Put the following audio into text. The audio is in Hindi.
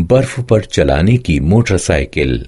बर्फ़ पर चलाने की मोटरसाइकिल।